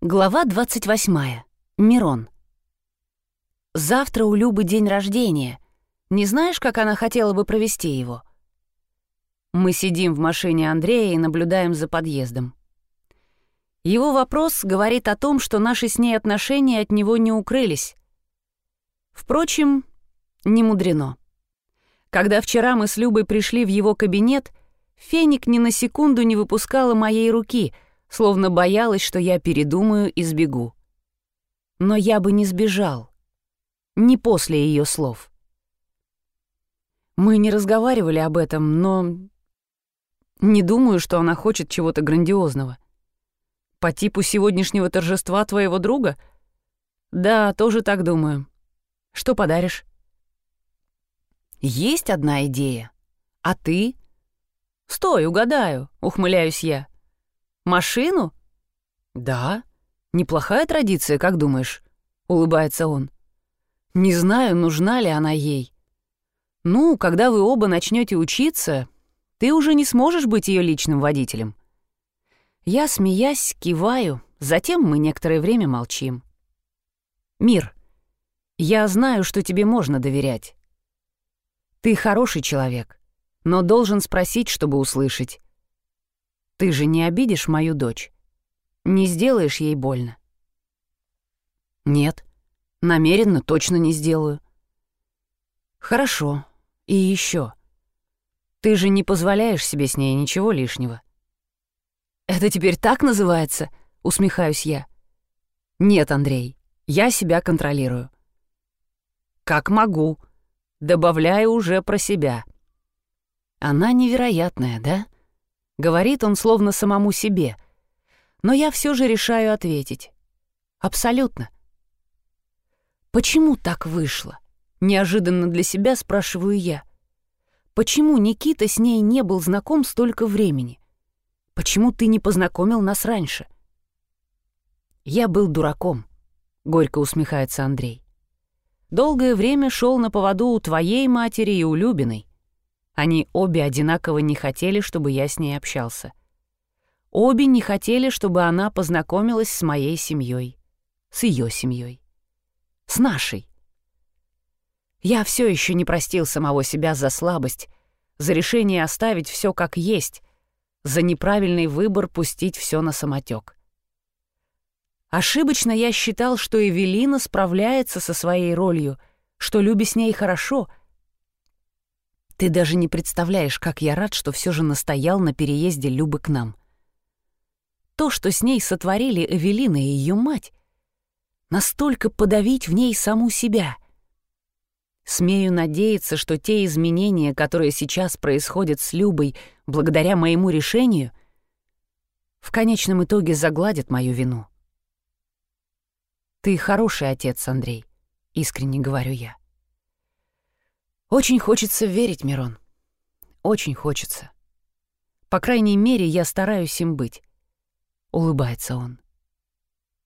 Глава 28. Мирон. Завтра у Любы день рождения. Не знаешь, как она хотела бы провести его? Мы сидим в машине Андрея и наблюдаем за подъездом. Его вопрос говорит о том, что наши с ней отношения от него не укрылись. Впрочем, не мудрено. Когда вчера мы с Любой пришли в его кабинет, Феник ни на секунду не выпускала моей руки — словно боялась, что я передумаю и сбегу. Но я бы не сбежал. Не после ее слов. Мы не разговаривали об этом, но... Не думаю, что она хочет чего-то грандиозного. По типу сегодняшнего торжества твоего друга? Да, тоже так думаю. Что подаришь? Есть одна идея. А ты? Стой, угадаю, ухмыляюсь я. Машину? Да. Неплохая традиция, как думаешь? Улыбается он. Не знаю, нужна ли она ей. Ну, когда вы оба начнете учиться, ты уже не сможешь быть ее личным водителем. Я, смеясь, киваю, затем мы некоторое время молчим. Мир, я знаю, что тебе можно доверять. Ты хороший человек, но должен спросить, чтобы услышать. Ты же не обидишь мою дочь? Не сделаешь ей больно? Нет, намеренно точно не сделаю. Хорошо. И еще. Ты же не позволяешь себе с ней ничего лишнего. Это теперь так называется? Усмехаюсь я. Нет, Андрей, я себя контролирую. Как могу. Добавляю уже про себя. Она невероятная, да? — Говорит он словно самому себе. Но я все же решаю ответить. Абсолютно. Почему так вышло? Неожиданно для себя спрашиваю я. Почему Никита с ней не был знаком столько времени? Почему ты не познакомил нас раньше? Я был дураком, горько усмехается Андрей. Долгое время шел на поводу у твоей матери и у Любиной. Они обе одинаково не хотели, чтобы я с ней общался. Обе не хотели, чтобы она познакомилась с моей семьей, с ее семьей, с нашей. Я все еще не простил самого себя за слабость, за решение оставить все как есть, за неправильный выбор пустить все на самотек. Ошибочно я считал, что Эвелина справляется со своей ролью, что Любе с ней хорошо, ты даже не представляешь, как я рад, что все же настоял на переезде Любы к нам. То, что с ней сотворили Эвелина и ее мать, настолько подавить в ней саму себя. Смею надеяться, что те изменения, которые сейчас происходят с Любой благодаря моему решению, в конечном итоге загладят мою вину. Ты хороший отец, Андрей, искренне говорю я. Очень хочется верить, Мирон. Очень хочется. По крайней мере, я стараюсь им быть. Улыбается он.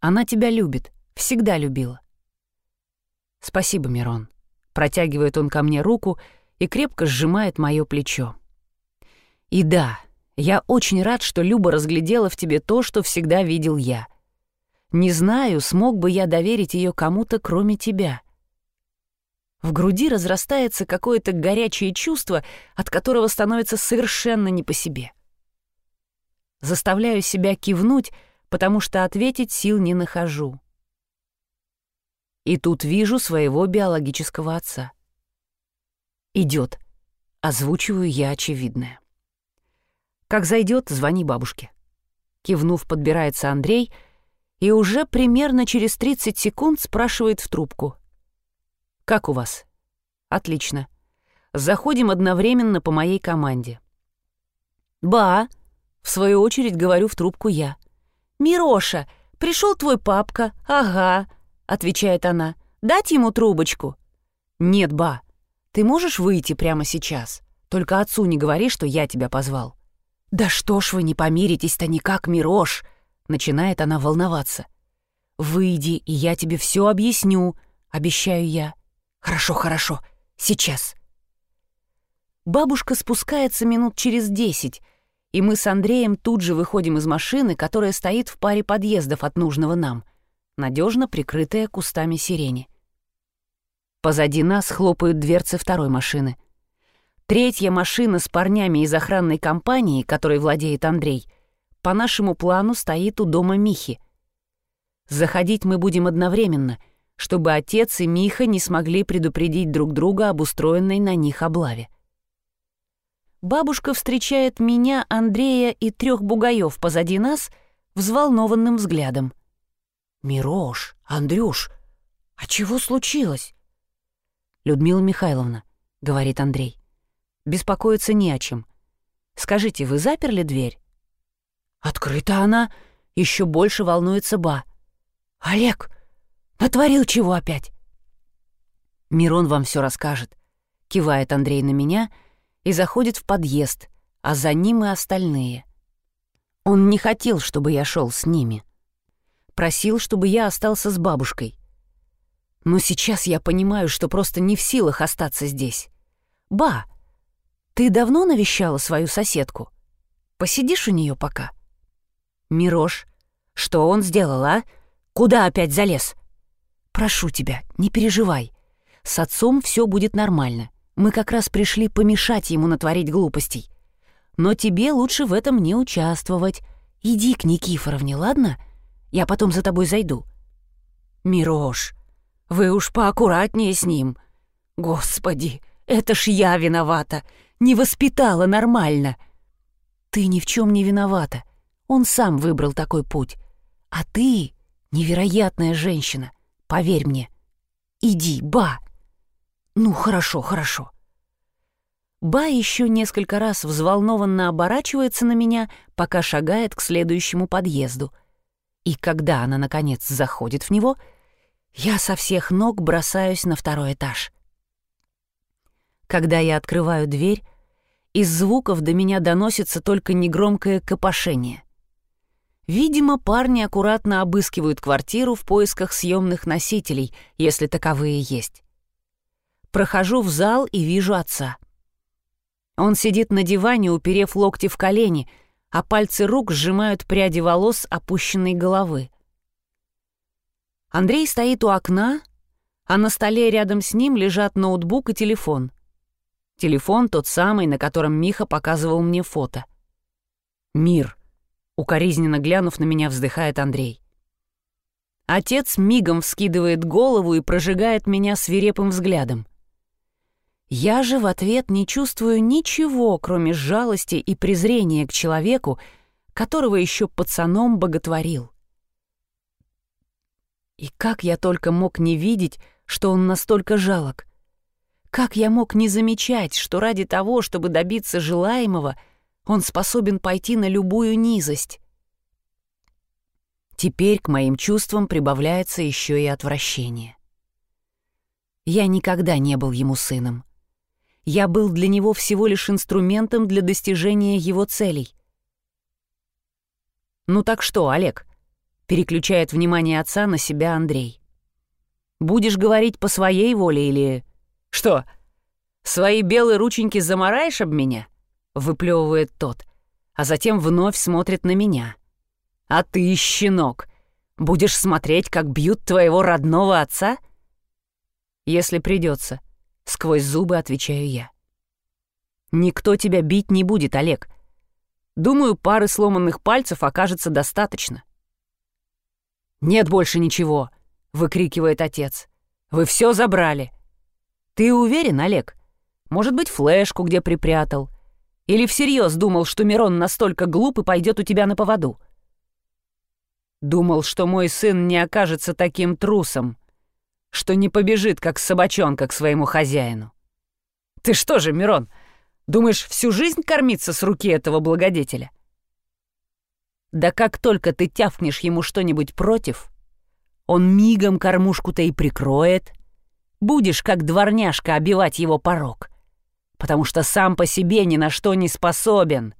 Она тебя любит, всегда любила. Спасибо, Мирон. Протягивает он ко мне руку и крепко сжимает мое плечо. И да, я очень рад, что Люба разглядела в тебе то, что всегда видел я. Не знаю, смог бы я доверить ее кому-то, кроме тебя. В груди разрастается какое-то горячее чувство, от которого становится совершенно не по себе. Заставляю себя кивнуть, потому что ответить сил не нахожу. И тут вижу своего биологического отца. Идет. Озвучиваю я очевидное. Как зайдет, звони бабушке. Кивнув, подбирается Андрей и уже примерно через 30 секунд спрашивает в трубку. «Как у вас?» «Отлично. Заходим одновременно по моей команде». «Ба!» — в свою очередь говорю в трубку я. «Мироша, пришел твой папка, ага», — отвечает она. «Дать ему трубочку?» «Нет, ба, ты можешь выйти прямо сейчас? Только отцу не говори, что я тебя позвал». «Да что ж вы не помиритесь-то никак, Мирош!» Начинает она волноваться. «Выйди, и я тебе все объясню», — обещаю я. «Хорошо, хорошо. Сейчас». Бабушка спускается минут через десять, и мы с Андреем тут же выходим из машины, которая стоит в паре подъездов от нужного нам, надежно прикрытая кустами сирени. Позади нас хлопают дверцы второй машины. Третья машина с парнями из охранной компании, которой владеет Андрей, по нашему плану стоит у дома Михи. Заходить мы будем одновременно, чтобы отец и Миха не смогли предупредить друг друга об устроенной на них облаве. Бабушка встречает меня, Андрея и трех бугаев позади нас взволнованным взглядом. «Мирош, Андрюш, а чего случилось?» «Людмила Михайловна», — говорит Андрей, — «беспокоиться не о чем. Скажите, вы заперли дверь?» «Открыта она!» — еще больше волнуется Ба. «Олег, натворил чего опять?» «Мирон вам все расскажет», — кивает Андрей на меня и заходит в подъезд, а за ним и остальные. Он не хотел, чтобы я шел с ними. Просил, чтобы я остался с бабушкой. Но сейчас я понимаю, что просто не в силах остаться здесь. «Ба, ты давно навещала свою соседку? Посидишь у нее пока?» «Мирош, что он сделал, а? Куда опять залез?» «Прошу тебя, не переживай. С отцом все будет нормально. Мы как раз пришли помешать ему натворить глупостей. Но тебе лучше в этом не участвовать. Иди к Никифоровне, ладно? Я потом за тобой зайду». «Мирош, вы уж поаккуратнее с ним. Господи, это ж я виновата. Не воспитала нормально. Ты ни в чем не виновата. Он сам выбрал такой путь. А ты невероятная женщина. Поверь мне. Иди, ба. Ну, хорошо, хорошо. Ба еще несколько раз взволнованно оборачивается на меня, пока шагает к следующему подъезду. И когда она, наконец, заходит в него — я со всех ног бросаюсь на второй этаж. Когда я открываю дверь, из звуков до меня доносится только негромкое копошение. Видимо, парни аккуратно обыскивают квартиру в поисках съемных носителей, если таковые есть. Прохожу в зал и вижу отца. Он сидит на диване, уперев локти в колени, а пальцы рук сжимают пряди волос опущенной головы. Андрей стоит у окна, а на столе рядом с ним лежат ноутбук и телефон. Телефон тот самый, на котором Миха показывал мне фото. «Мир», — укоризненно глянув на меня, вздыхает Андрей. Отец мигом вскидывает голову и прожигает меня свирепым взглядом. Я же в ответ не чувствую ничего, кроме жалости и презрения к человеку, которого еще пацаном боготворил. И как я только мог не видеть, что он настолько жалок? Как я мог не замечать, что ради того, чтобы добиться желаемого, он способен пойти на любую низость? Теперь к моим чувствам прибавляется еще и отвращение. Я никогда не был ему сыном. Я был для него всего лишь инструментом для достижения его целей. «Ну так что, Олег?» Переключает внимание отца на себя Андрей. «Будешь говорить по своей воле или...» «Что, свои белые рученьки замараешь об меня?» Выплевывает тот, а затем вновь смотрит на меня. «А ты, щенок, будешь смотреть, как бьют твоего родного отца?» «Если придется», — сквозь зубы отвечаю я. «Никто тебя бить не будет, Олег. Думаю, пары сломанных пальцев окажется достаточно. «Нет больше ничего!» — выкрикивает отец. «Вы все забрали!» «Ты уверен, Олег? Может быть, флешку где припрятал? Или всерьез думал, что Мирон настолько глуп и пойдет у тебя на поводу?» Думал, что мой сын не окажется таким трусом, что не побежит, как собачонка, к своему хозяину. «Ты что же, Мирон, думаешь, всю жизнь кормиться с руки этого благодетеля?» Да как только ты тявкнешь ему что-нибудь против, он мигом кормушку-то и прикроет. Будешь, как дворняжка, обивать его порог, потому что сам по себе ни на что не способен.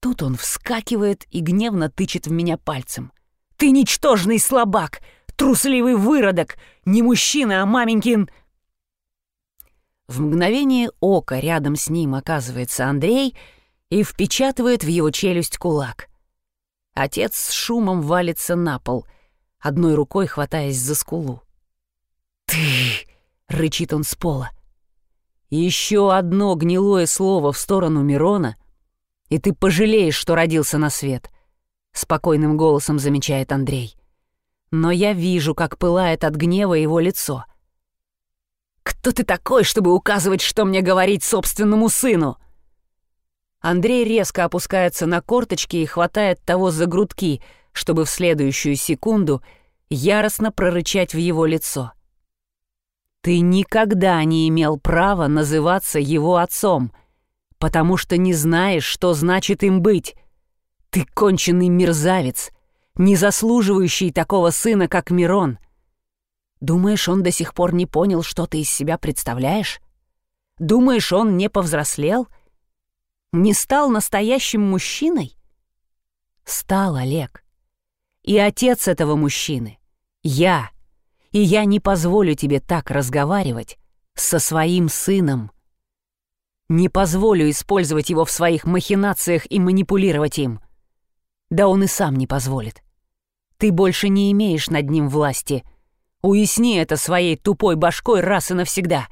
Тут он вскакивает и гневно тычет в меня пальцем. «Ты ничтожный слабак, трусливый выродок, не мужчина, а маменькин...» В мгновение ока рядом с ним оказывается Андрей и впечатывает в его челюсть кулак. Отец с шумом валится на пол, одной рукой хватаясь за скулу. «Ты!» — рычит он с пола. «Еще одно гнилое слово в сторону Мирона, и ты пожалеешь, что родился на свет», — спокойным голосом замечает Андрей. Но я вижу, как пылает от гнева его лицо. «Кто ты такой, чтобы указывать, что мне говорить собственному сыну?» Андрей резко опускается на корточки и хватает того за грудки, чтобы в следующую секунду яростно прорычать в его лицо. Ты никогда не имел права называться его отцом, потому что не знаешь, что значит им быть. Ты конченый мерзавец, не заслуживающий такого сына, как Мирон. Думаешь, он до сих пор не понял, что ты из себя представляешь? Думаешь, он не повзрослел? Не стал настоящим мужчиной? Стал Олег. И отец этого мужчины — я — и я не позволю тебе так разговаривать со своим сыном. Не позволю использовать его в своих махинациях и манипулировать им. Да он и сам не позволит. Ты больше не имеешь над ним власти. Уясни это своей тупой башкой раз и навсегда.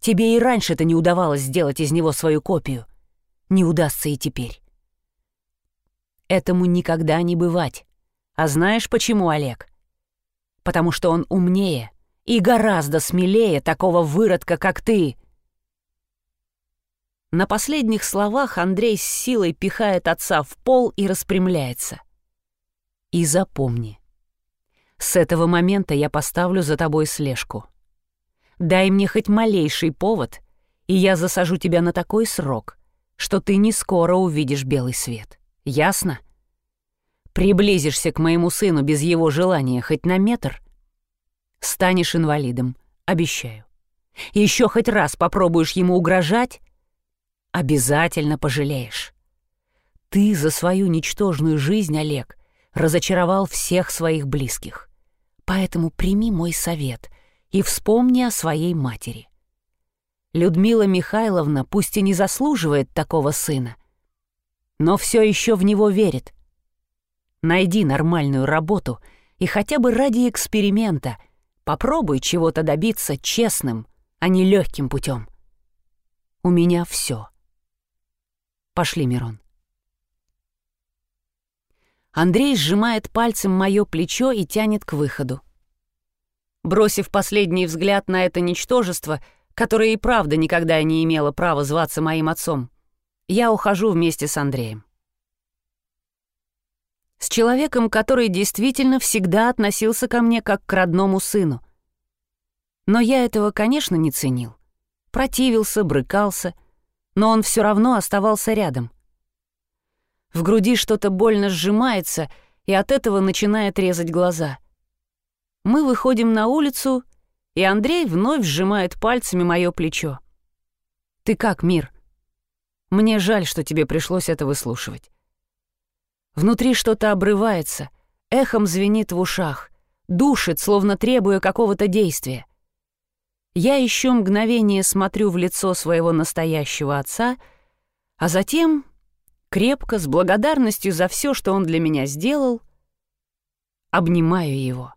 Тебе и раньше-то не удавалось сделать из него свою копию. Не удастся и теперь. Этому никогда не бывать. А знаешь почему, Олег? Потому что он умнее и гораздо смелее такого выродка, как ты. На последних словах Андрей с силой пихает отца в пол и распрямляется. И запомни, с этого момента я поставлю за тобой слежку. Дай мне хоть малейший повод, и я засажу тебя на такой срок, что ты не скоро увидишь белый свет. Ясно? Приблизишься к моему сыну без его желания хоть на метр, станешь инвалидом, обещаю. Еще хоть раз попробуешь ему угрожать, обязательно пожалеешь. Ты за свою ничтожную жизнь, Олег, разочаровал всех своих близких. Поэтому прими мой совет и вспомни о своей матери. Людмила Михайловна пусть и не заслуживает такого сына, но все еще в него верит. Найди нормальную работу и хотя бы ради эксперимента попробуй чего-то добиться честным, а не легким путем. У меня все. Пошли, Мирон. Андрей сжимает пальцем мое плечо и тянет к выходу. Бросив последний взгляд на это ничтожество, которое и правда никогда не имело права зваться моим отцом, я ухожу вместе с Андреем. С человеком, который действительно всегда относился ко мне как к родному сыну. Но я этого, конечно, не ценил. Противился, брыкался, но он все равно оставался рядом. В груди что-то больно сжимается, и от этого начинает резать глаза. Мы выходим на улицу, и Андрей вновь сжимает пальцами мое плечо. «Ты как, мир? Мне жаль, что тебе пришлось это выслушивать. Внутри что-то обрывается, эхом звенит в ушах, душит, словно требуя какого-то действия. Я еще мгновение смотрю в лицо своего настоящего отца, а затем, крепко, с благодарностью за все, что он для меня сделал, обнимаю его.